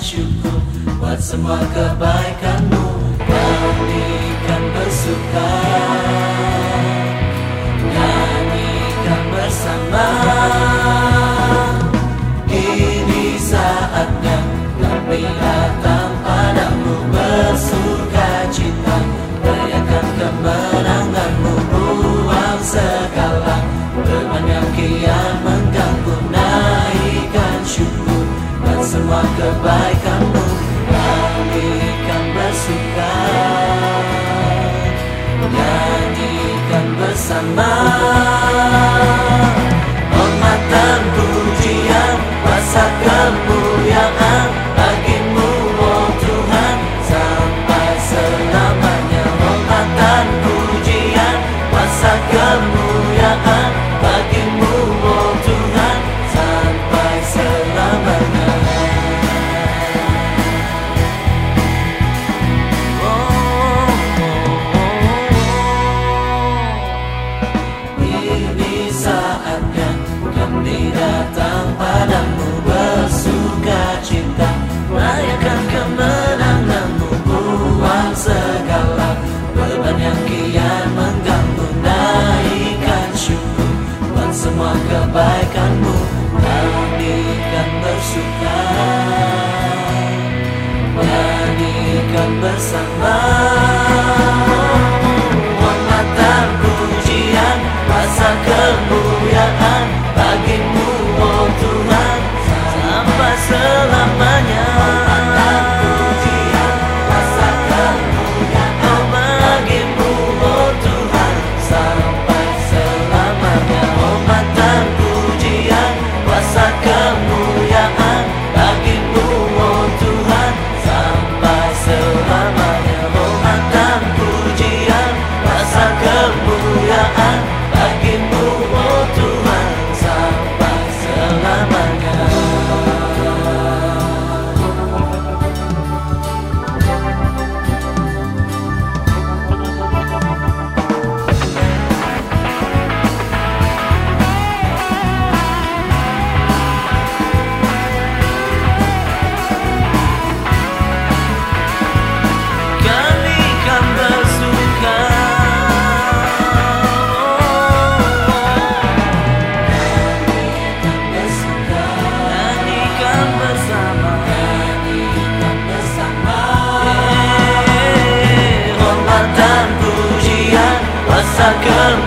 syukur buat semua kebaikanmu. Kami kan bersuka. kebaikanmu Kami akan bersuka. Nyanyikan bersama. Oh, Hormatan pujian kuasa kemuliaan Bagimu oh Tuhan. Sampai selamanya oh, Hormatan pujian kuasa kemuliaan I